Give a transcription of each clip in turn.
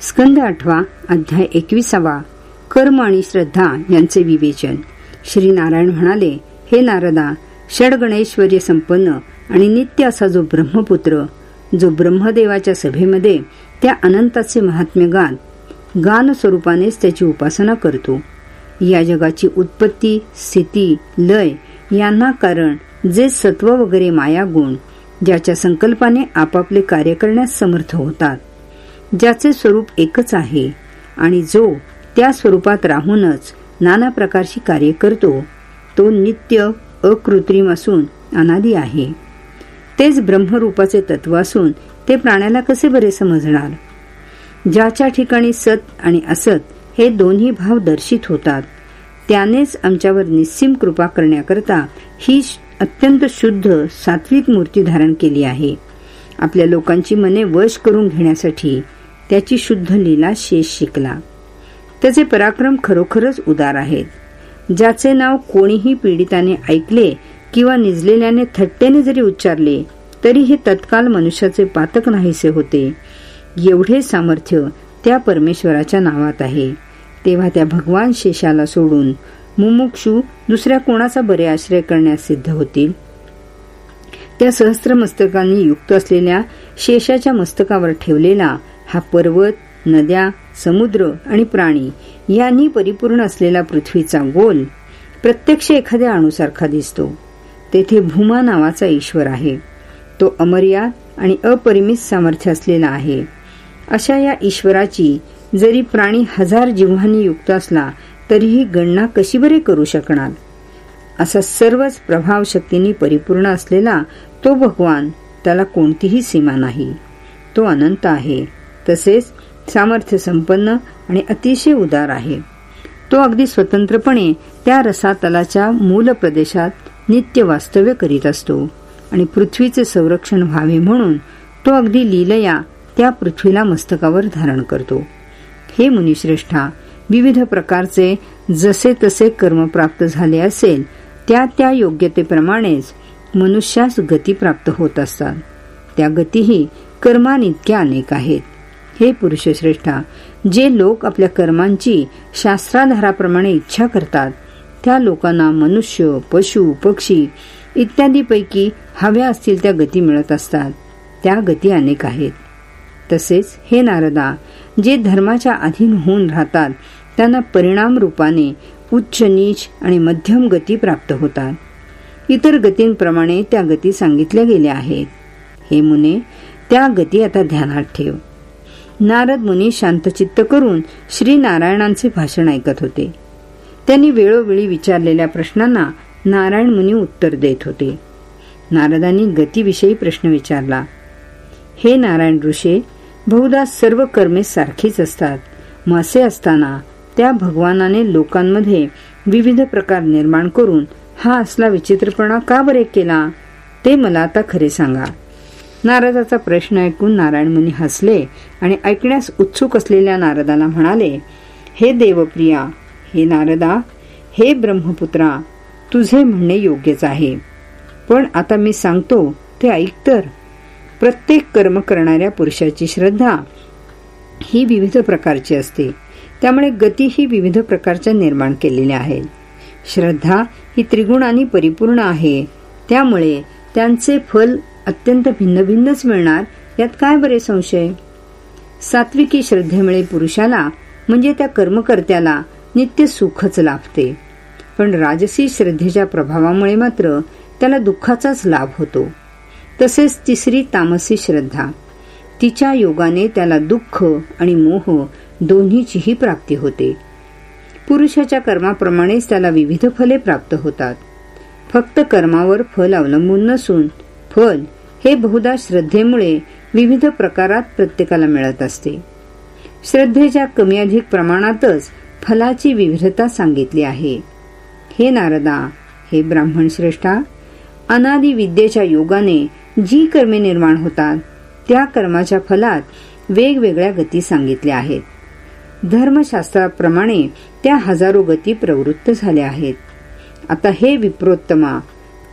स्कंद आठवा अध्याय एकविसावा. कर्म आणि श्रद्धा यांचे विवेचन. श्री नारायण म्हणाले हे नारदा षडगणेश्वर्य संपन्न आणि नित्य असा जो ब्रह्मपुत्र जो ब्रह्मदेवाच्या सभेमध्ये त्या अनंताचे महात्म्य गान गान स्वरूपानेच त्याची उपासना करतो. या जगाची उत्पत्ती स्थिती लय यांना कारण जे सत्व वगैरे माया गुण ज्याच्या संकल्पाने आपापले कार्य करण्यास समर्थ होतात. ज्याचे स्वरूप एकच आहे आणि जो त्या स्वरूपात राहूनच नाना प्रकारची कार्य करतो तो नित्य अकृत्रिम असून अनादी आहे. तेच ब्रह्मरूपाचे तत्व असून ते प्राण्याला कसे बरे समजणार? ज्याच्या ठिकाणी सत आणि असत हे दोन्ही भाव दर्शित होतात त्यानेच आमच्यावर निस्सीम कृपा करण्याकरता ही अत्यंत शुद्ध सात्विक मूर्ती धारण केली आहे. आपल्या लोकांची मने वश करून घेण्यासाठी त्याची शुद्ध लीला शेष शिकला. त्याचे पराक्रम खरोखरच उदार आहेत. ज्याचे नाव कोणीही पीडिताने ऐकले किंवा निजलेल्याने थट्टेने जरी उच्चारले तरी हे तत्काल मनुष्याचे पातक नाहीसे होते. एवढे सामर्थ्य त्या परमेश्वराच्या नावात आहे. तेव्हा त्या भगवान शेषाला सोडून मुमुक्षू दुसऱ्या कोणाचा बरे आश्रय करण्यास सिद्ध होतील? त्या सहस्त्र मस्तकांनी युक्त असलेल्या शेषाच्या मस्तकावर ठेवलेला हा पर्वत नद्या समुद्र आणि प्राणी यांनी परिपूर्ण असलेला पृथ्वीचा गोल प्रत्यक्ष एखाद्या अणुसारखा दिसतो. तेथे भूमा नावाचा ईश्वर आहे. तो अमर्याद आणि अपरिमित सामर्थ्य असलेला आहे. अशा या ईश्वराची जरी प्राणी हजार जिव्हांनी युक्त असला तरीही गणना कशी बरे करू शकणार? असा सर्वच प्रभाव शक्तींनी परिपूर्ण असलेला तो भगवान त्याला कोणतीही सीमा नाही. तो अनंत आहे. तसेच सामर्थ्य संपन्न आणि अतिशय उदार आहे. तो अगदी स्वतंत्रपणे त्या रसातलाच्या मूल प्रदेशात नित्य वास्तव्य करीत असतो आणि पृथ्वीचे संरक्षण व्हावे म्हणून तो अगदी लीलया त्या पृथ्वीला मस्तकावर धारण करतो. हे मुनिश्रेष्ठा विविध प्रकारचे जसे तसे कर्म प्राप्त झाले असेल त्या त्या योग्यतेप्रमाणेच मनुष्यास गती प्राप्त होत असतात. त्या गतीही कर्मानितक्या अनेक आहेत. हे पुरुषश्रेष्ठा जे लोक आपल्या कर्मांची शास्त्राधाराप्रमाणे इच्छा करतात त्या लोकांना मनुष्य पशु पक्षी इत्यादीपैकी हव्या असतील त्या गती मिळत असतात. त्या गती अनेक आहेत. तसेच हे नारदा जे धर्माच्या अधीन होऊन राहतात त्यांना परिणाम रूपाने उच्च नीच आणि मध्यम गती प्राप्त होतात. इतर गतींप्रमाणे त्या गती सांगितल्या गेल्या आहेत. हे मुने त्या गती आता ध्यानात ठेव. नारद मुनी शांतचित्त करून श्री नारायणांचे भाषण ऐकत होते. त्यांनी वेळोवेळी विचारलेल्या प्रश्नांना नारायण मुनी उत्तर देत होते. नारदांनी गतीविषयी प्रश्न विचारला हे नारायण ऋषे बहुधा सर्व कर्मे सारखीच असतात. मासे असताना त्या भगवानाने लोकांमध्ये विविध प्रकार निर्माण करून हा असला विचित्रपणा का बरे केला? ते मला आता खरे सांगा. नारदाचा प्रश्न ऐकून नारायण मुनी हसले आणि ऐकण्यास उत्सुक असलेल्या नारदाला म्हणाले हे देवप्रिया हे नारदा हे ब्रह्मपुत्रा तुझे म्हणणे योग्यच आहे. पण आता मी सांगतो ते ऐक तर. प्रत्येक कर्म करणाऱ्या पुरुषाची श्रद्धा ही विविध प्रकारची असते. त्यामुळे गती ही विविध प्रकारच्या निर्माण केलेल्या आहेत. श्रद्धा ही त्रिगुणांनी परिपूर्ण आहे. त्यामुळे त्यांचे फल अत्यंत भिन्न भिन्नच मिळणार यात काय बरे संशय? सात्विकी श्रद्धेमुळे पुरुषाला म्हणजे त्या कर्मकर्त्याला नित्य सुखच लाभते. पण राजसी श्रद्धेच्या प्रभावामुळे मात्र त्याला दुःखाचाच लाभ होतो. तसेच तिसरी तामसी श्रद्धा. तिच्या योगाने त्याला दुःख आणि मोह दोन्हीचीही प्राप्ती होते. पुरुषाच्या कर्माप्रमाणेच त्याला विविध फले प्राप्त होतात. फक्त कर्मावर फल अवलंबून नसून फल हे बहुधा श्रद्धेमुळे विविध प्रकारात प्रत्येकाला मिळत असते. श्रद्धेच्या कमी अधिक प्रमाणातच फलाची विविधता सांगितली आहे. हे नारदा हे ब्राह्मण श्रेष्ठा अनादि विद्येच्या योगाने जी कर्मे निर्माण होतात त्या कर्माच्या फलात वेगवेगळ्या गती सांगितल्या आहेत. धर्मशास्त्राप्रमाणे त्या हजारो गती प्रवृत्त झाल्या आहेत. आता हे विप्रोत्तमा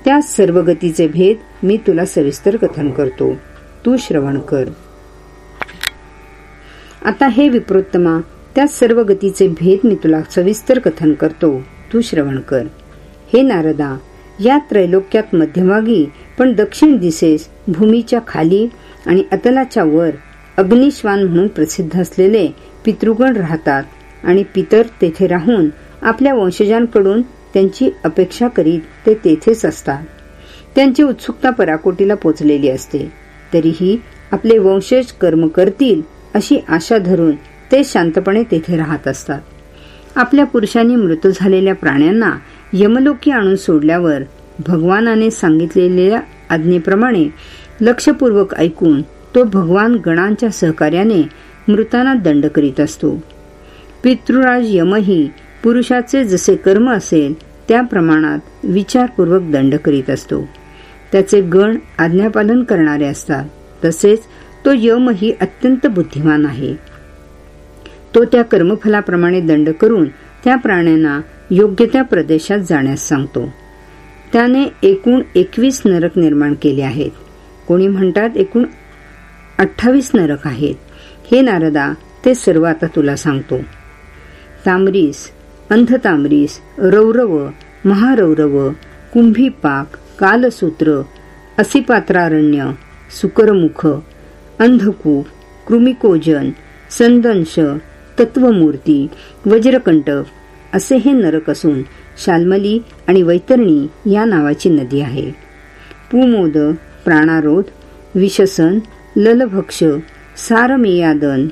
त्या सर्व गतीचे भेद मी तुला सविस्तर कथन करतो. तू श्रवण कर. आता हे विप्रोत्तमा त्या सर्व गतीचे भेद मी तुला सविस्तर कथन करतो. तू श्रवण कर. हे नारदा या त्रैलोक्यात मध्यभागी पण दक्षिण दिसेस भूमीच्या खाली आणि अतलाच्या वर अग्निश्वान म्हणून प्रसिद्ध असलेले पितृगण राहतात आणि पितर तेथे राहून आपल्या वंशजांकडून त्यांची अपेक्षा करीत ते तेथेच असतात. त्यांची उत्सुकता पराकोटीला पोचलेली असते. तरीही आपले वंशज कर्म करतील अशी आशा धरून ते शांतपणे तेथे राहत असतात. आपल्या पुरुषांनी मृत झालेल्या प्राण्यांना यमलोकी आणून सोडल्यावर भगवानाने सांगितलेल्या आज्ञेप्रमाणे लक्षपूर्वक ऐकून तो भगवान गणांच्या सहकार्याने मृतांना दंड करीत असतो. पितृराज यमही पुरुषाचे जसे कर्म असेल त्या प्रमाणात विचारपूर्वक दंड करीत असतो. त्याचे गण आज्ञापालन करणारे असतात. तसेच तो यमही अत्यंत बुद्धिमान आहे. तो त्या कर्मफलाप्रमाणे दंड करून त्या प्राण्यांना योग्य त्या प्रदेशात जाण्यास सांगतो. त्याने एकूण एकवीस नरक निर्माण केले आहेत. कोणी म्हणतात एकूण अठ्ठावीस नरक आहेत? हे नारदा ते सर्व आता तुला सांगतो. तामरीस अंधतामरीस रौरव महारौरव कुंभीपाक कालसूत्र असिपात्रारण्य सुकरमुख अंधकूप कृमिकोजन संदंश तत्वमूर्ती वज्रकंटक असे हे नरक असून शाल्मली आणि वैतरणी या नावाची नदी आहे. पुमोद प्राणारोध विशसन ललभक्ष सारमेयादन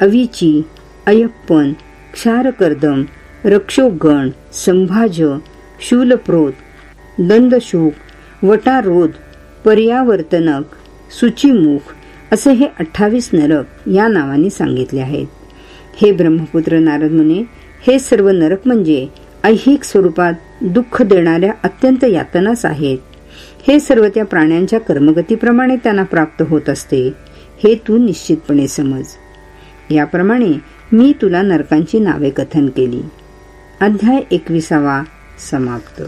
अविची अयप्पन क्षारकर्दम रक्षोगण संभाज शूलप्रोत दंदशोक वटारोध पर्यावर्तनक सुचिमुख असे हे अठ्ठावीस नरक या नावाने सांगितले आहेत. हे ब्रह्मपुत्र नारद मुने हे सर्व नरक म्हणजे ऐहिक स्वरूपात दुःख देणाऱ्या अत्यंत यातनाच आहेत. हे सर्व त्या प्राण्यांच्या कर्मगतीप्रमाणे त्यांना प्राप्त होत असते हे तू निश्चितपणे समज. याप्रमाणे मी तुला नरकांची नावे कथन केली. अध्याय एकविसावा समाप्त.